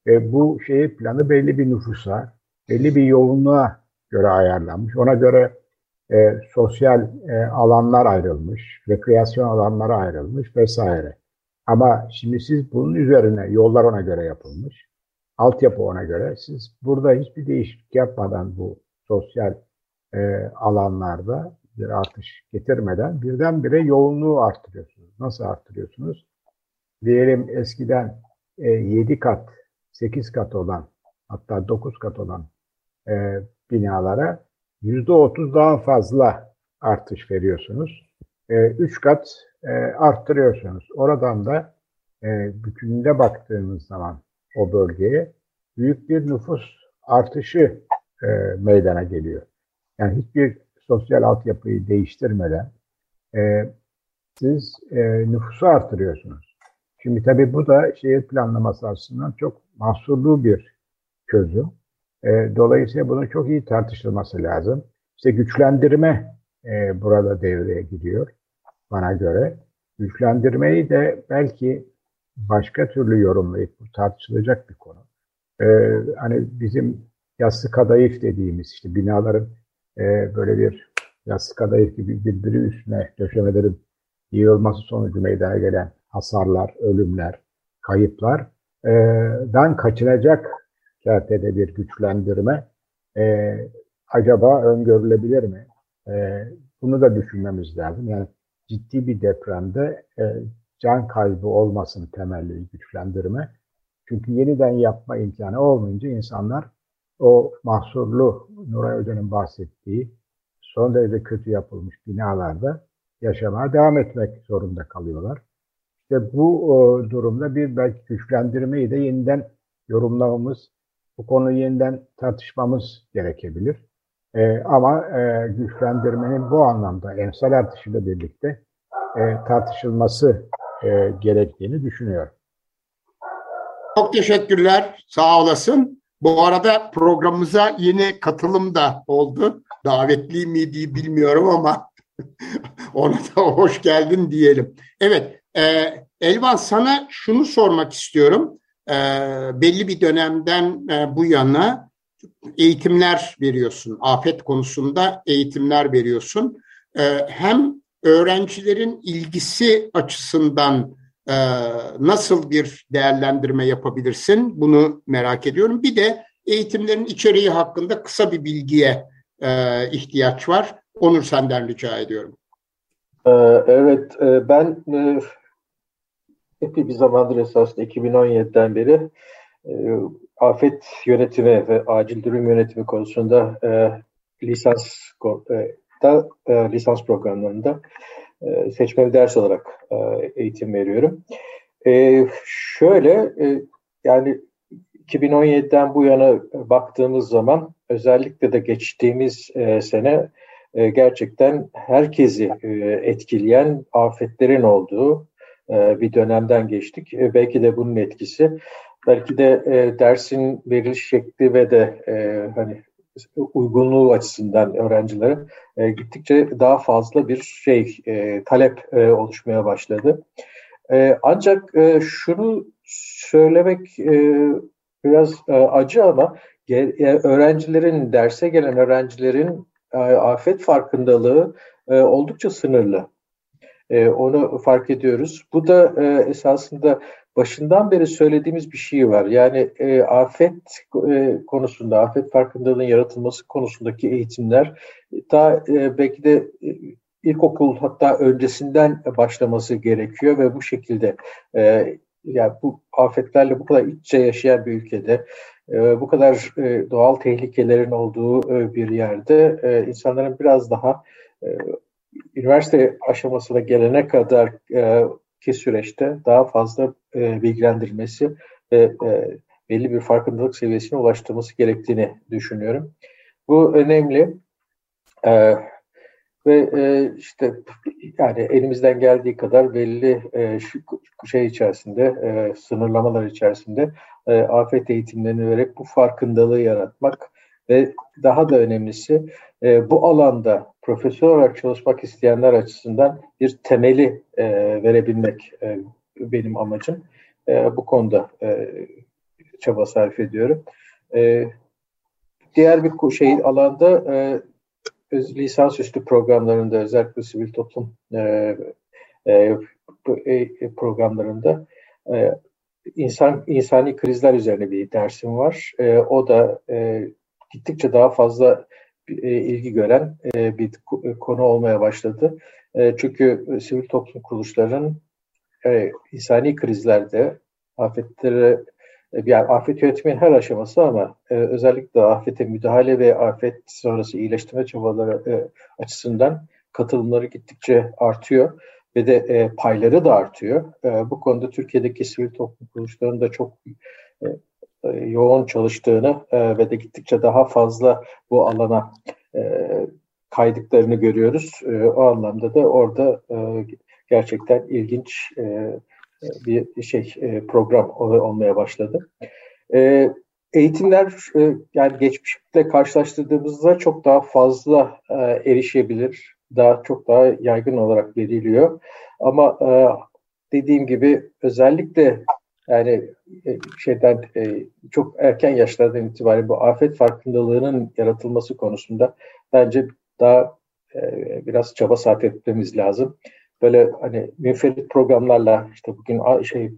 Ve bu şehir planı belli bir nüfusa, belli bir yoğunluğa göre ayarlanmış. Ona göre e, sosyal e, alanlar ayrılmış, rekreasyon alanları ayrılmış vesaire. Ama şimdi siz bunun üzerine yollar ona göre yapılmış, altyapı ona göre. Siz burada hiçbir değişiklik yapmadan bu sosyal e, alanlarda bir artış getirmeden birdenbire yoğunluğu arttırıyorsunuz. Nasıl arttırıyorsunuz? Diyelim eskiden e, 7 kat, 8 kat olan hatta 9 kat olan e, binalara %30 daha fazla artış veriyorsunuz. E, üç kat e, arttırıyorsunuz. Oradan da e, bütününe baktığınız zaman o bölgeye büyük bir nüfus artışı e, meydana geliyor. Yani hiçbir sosyal altyapıyı değiştirmeden e, siz e, nüfusu artırıyorsunuz. Şimdi tabii bu da şehir planlaması açısından çok mahsurlu bir çözüm. E, dolayısıyla bunun çok iyi tartışılması lazım. İşte güçlendirme e, burada devreye giriyor bana göre. Güçlendirmeyi de belki başka türlü yorumlayıp bu tartışılacak bir konu. Ee, hani bizim yassı kadayıf dediğimiz işte binaların e, böyle bir yassı kadayıf gibi birbiri üstüne döşemelerin yığılması sonucu meydana gelen hasarlar, ölümler, kayıplar e, dan kaçınacak kertede bir güçlendirme e, acaba öngörülebilir mi? E, bunu da düşünmemiz lazım. Yani ciddi bir depremde e, can kaybı olmasın temelli güçlendirme. Çünkü yeniden yapma imkanı olmayınca insanlar o mahsurlu Nuray Hoca'nın bahsettiği son derece kötü yapılmış binalarda yaşamaya devam etmek zorunda kalıyorlar. İşte bu o, durumda bir belki güçlendirmeyi de yeniden yorumlamamız, bu konuyu yeniden tartışmamız gerekebilir. E, ama e, güçlendirmenin bu anlamda emsal artışıyla birlikte e, tartışılması e, gerektiğini düşünüyorum. Çok teşekkürler, sağ olasın. Bu arada programımıza yeni katılım da oldu. Davetli miydi bilmiyorum ama ona da hoş geldin diyelim. Evet, e, Elvan sana şunu sormak istiyorum. E, belli bir dönemden e, bu yana eğitimler veriyorsun. Afet konusunda eğitimler veriyorsun. E, hem öğrencilerin ilgisi açısından e, nasıl bir değerlendirme yapabilirsin? Bunu merak ediyorum. Bir de eğitimlerin içeriği hakkında kısa bir bilgiye e, ihtiyaç var. Onur senden rica ediyorum. Ee, evet, e, ben e, epey bir zamandır esasında 2017'den beri e, afet yönetimi ve acil durum yönetimi konusunda lisans da lisans programlarında e, seçmeli ders olarak eğitim veriyorum. şöyle yani 2017'den bu yana baktığımız zaman özellikle de geçtiğimiz sene gerçekten herkesi etkileyen afetlerin olduğu bir dönemden geçtik. belki de bunun etkisi, belki de dersin veriliş şekli ve de hani uygunluğu açısından öğrencilere gittikçe daha fazla bir şey talep oluşmaya başladı. ancak şunu söylemek biraz acı ama öğrencilerin derse gelen öğrencilerin afet farkındalığı oldukça sınırlı. Onu fark ediyoruz. Bu da esasında başından beri söylediğimiz bir şey var. Yani afet konusunda, afet farkındalığının yaratılması konusundaki eğitimler daha belki de ilkokul hatta öncesinden başlaması gerekiyor ve bu şekilde yani bu afetlerle bu kadar iççe yaşayan bir ülkede bu kadar doğal tehlikelerin olduğu bir yerde insanların biraz daha üniversite aşamasına gelene kadar ki süreçte daha fazla bilgilendirilmesi ve belli bir farkındalık seviyesine ulaştırması gerektiğini düşünüyorum. Bu önemli. ve e, işte yani elimizden geldiği kadar belli e, şey içerisinde e, sınırlamalar içerisinde e, afet eğitimlerini vererek bu farkındalığı yaratmak ve daha da önemlisi e, bu alanda profesyonel olarak çalışmak isteyenler açısından bir temeli e, verebilmek e, benim amacım. E, bu konuda e, çaba sarf ediyorum. E, diğer bir şey alanda e, lisansüstü programlarında özellikle sivil toplum e, e, e, programlarında e, insan insani krizler üzerine bir dersim var. E, o da e, gittikçe daha fazla e, ilgi gören e, bir konu olmaya başladı. E, çünkü sivil toplum kuruluşlarının e, insani krizlerde afetlere yani afet yönetmenin her aşaması ama e, özellikle afete müdahale ve afet sonrası iyileştirme çabaları e, açısından katılımları gittikçe artıyor ve de e, payları da artıyor. E, bu konuda Türkiye'deki sivil toplum kuruluşlarının da çok e, e, yoğun çalıştığını e, ve de gittikçe daha fazla bu alana e, kaydıklarını görüyoruz. E, o anlamda da orada e, gerçekten ilginç e, bir şey e, program olmaya başladı. E, eğitimler e, yani geçmişle karşılaştırdığımızda çok daha fazla erişebilir, daha çok daha yaygın olarak veriliyor. Ama dediğim gibi özellikle yani şeyden çok erken yaşlardan itibaren bu afet farkındalığının yaratılması konusunda bence daha biraz çaba sarf etmemiz lazım böyle hani münferit programlarla işte bugün şey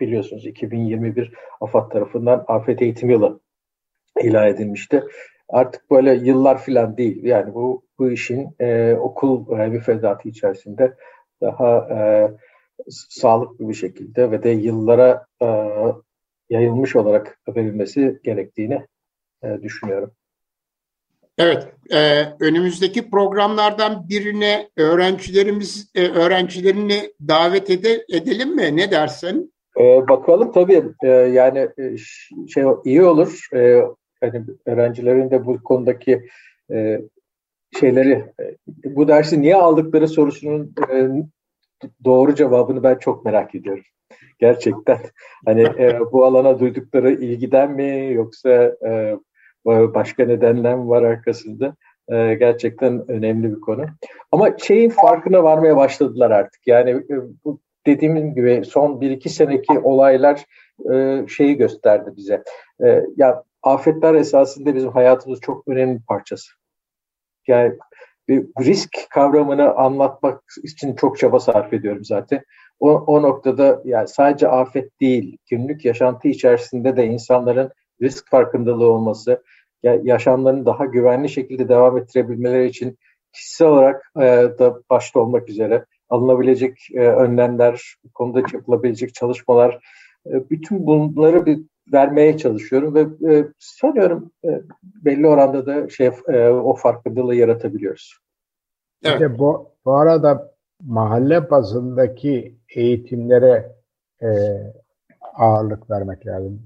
biliyorsunuz 2021 AFAD tarafından afet eğitim yılı ilan edilmişti. Artık böyle yıllar falan değil. Yani bu bu işin e, okul e, müfredatı içerisinde daha e, sağlıklı bir şekilde ve de yıllara e, yayılmış olarak verilmesi gerektiğini e, düşünüyorum. Evet, e, önümüzdeki programlardan birine öğrencilerimiz e, öğrencilerini davet ede, edelim mi? Ne dersin? E, bakalım tabii. E, yani e, şey iyi olur. E, yani öğrencilerin de bu konudaki e, şeyleri, e, bu dersi niye aldıkları sorusunun e, doğru cevabını ben çok merak ediyorum. Gerçekten. Hani e, bu alana duydukları ilgiden mi yoksa e, başka nedenler var arkasında. E, gerçekten önemli bir konu. Ama şeyin farkına varmaya başladılar artık. Yani e, bu dediğim gibi son bir iki seneki olaylar e, şeyi gösterdi bize. E, ya afetler esasında bizim hayatımız çok önemli bir parçası. Yani risk kavramını anlatmak için çok çaba sarf ediyorum zaten. O, o noktada yani sadece afet değil, günlük yaşantı içerisinde de insanların risk farkındalığı olması, yaşamlarını daha güvenli şekilde devam ettirebilmeleri için kişisel olarak e, da başta olmak üzere alınabilecek e, önlemler, bu konuda yapılabilecek çalışmalar, e, bütün bunları bir vermeye çalışıyorum ve e, sanıyorum e, belli oranda da şey e, o farkındalığı yaratabiliyoruz. Evet. İşte bu, bu arada mahalle bazındaki eğitimlere e, ağırlık vermek lazım.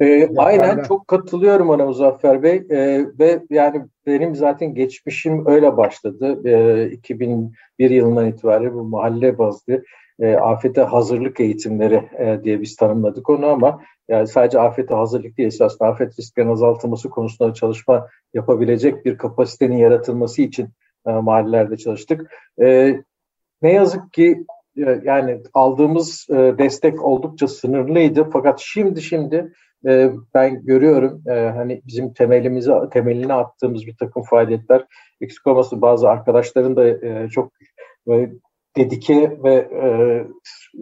E, aynen çok katılıyorum ona Muzaffer Bey e, ve yani benim zaten geçmişim öyle başladı. E, 2001 yılından itibaren bu mahalle bazlı e, afete hazırlık eğitimleri e, diye biz tanımladık onu ama yani sadece afete hazırlık değil esasında afet risklerinin azaltılması konusunda çalışma yapabilecek bir kapasitenin yaratılması için e, mahallelerde çalıştık. E, ne yazık ki e, yani aldığımız e, destek oldukça sınırlıydı fakat şimdi şimdi e, ben görüyorum hani bizim temelimizi temelini attığımız bir takım faaliyetler eksik olması bazı arkadaşların da çok dedike ve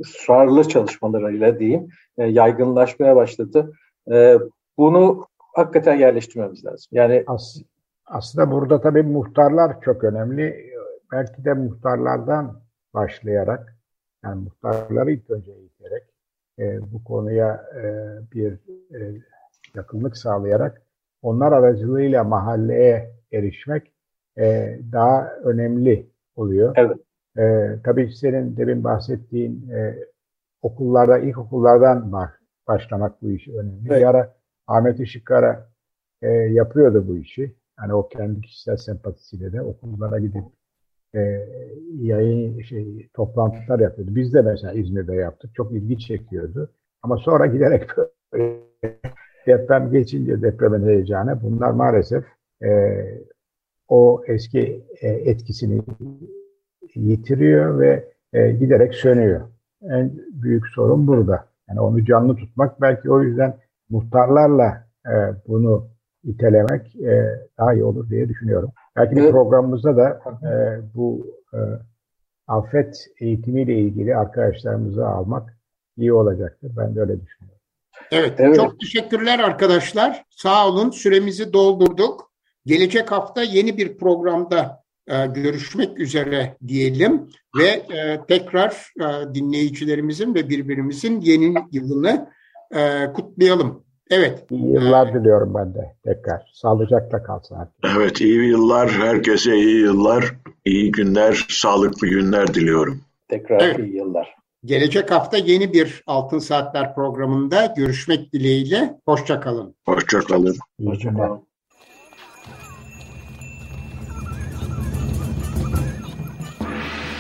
ısrarlı çalışmalarıyla diyeyim yaygınlaşmaya başladı. bunu hakikaten yerleştirmemiz lazım. Yani As aslında burada tabii muhtarlar çok önemli. Belki de muhtarlardan başlayarak yani muhtarları ilk önce eğiterek e, bu konuya e, bir e, yakınlık sağlayarak onlar aracılığıyla mahalleye erişmek e, daha önemli oluyor. Evet. E, tabii senin demin bahsettiğin e, okullarda, ilkokullardan başlamak bu işi önemli. Evet. Bir ara Ahmet Işıkkara e, yapıyordu bu işi. Yani o kendi kişisel sempatisiyle de okullara gidip e, yayın şey toplantılar yapıyordu. Biz de mesela İzmir'de yaptık. Çok ilgi çekiyordu. Ama sonra giderek böyle deprem geçince depremin heyecanı bunlar maalesef e, o eski e, etkisini yitiriyor ve e, giderek sönüyor. En büyük sorun burada. Yani onu canlı tutmak belki o yüzden muhtarlarla e, bunu itelemek e, daha iyi olur diye düşünüyorum. Belki bir programımızda da e, bu e, afet eğitimiyle ilgili arkadaşlarımızı almak iyi olacaktır. Ben de öyle düşünüyorum. Evet, evet, çok teşekkürler arkadaşlar. Sağ olun, süremizi doldurduk. Gelecek hafta yeni bir programda e, görüşmek üzere diyelim ve e, tekrar e, dinleyicilerimizin ve birbirimizin yeni yılını e, kutlayalım. Evet. İyi yıllar diliyorum ben de tekrar. Sağlıcakla kalsın herkes. Evet iyi yıllar. Herkese iyi yıllar. iyi günler, sağlıklı günler diliyorum. Tekrar evet. iyi yıllar. Gelecek hafta yeni bir Altın Saatler programında görüşmek dileğiyle. Hoşçakalın. Hoşçakalın. Hoşçakalın.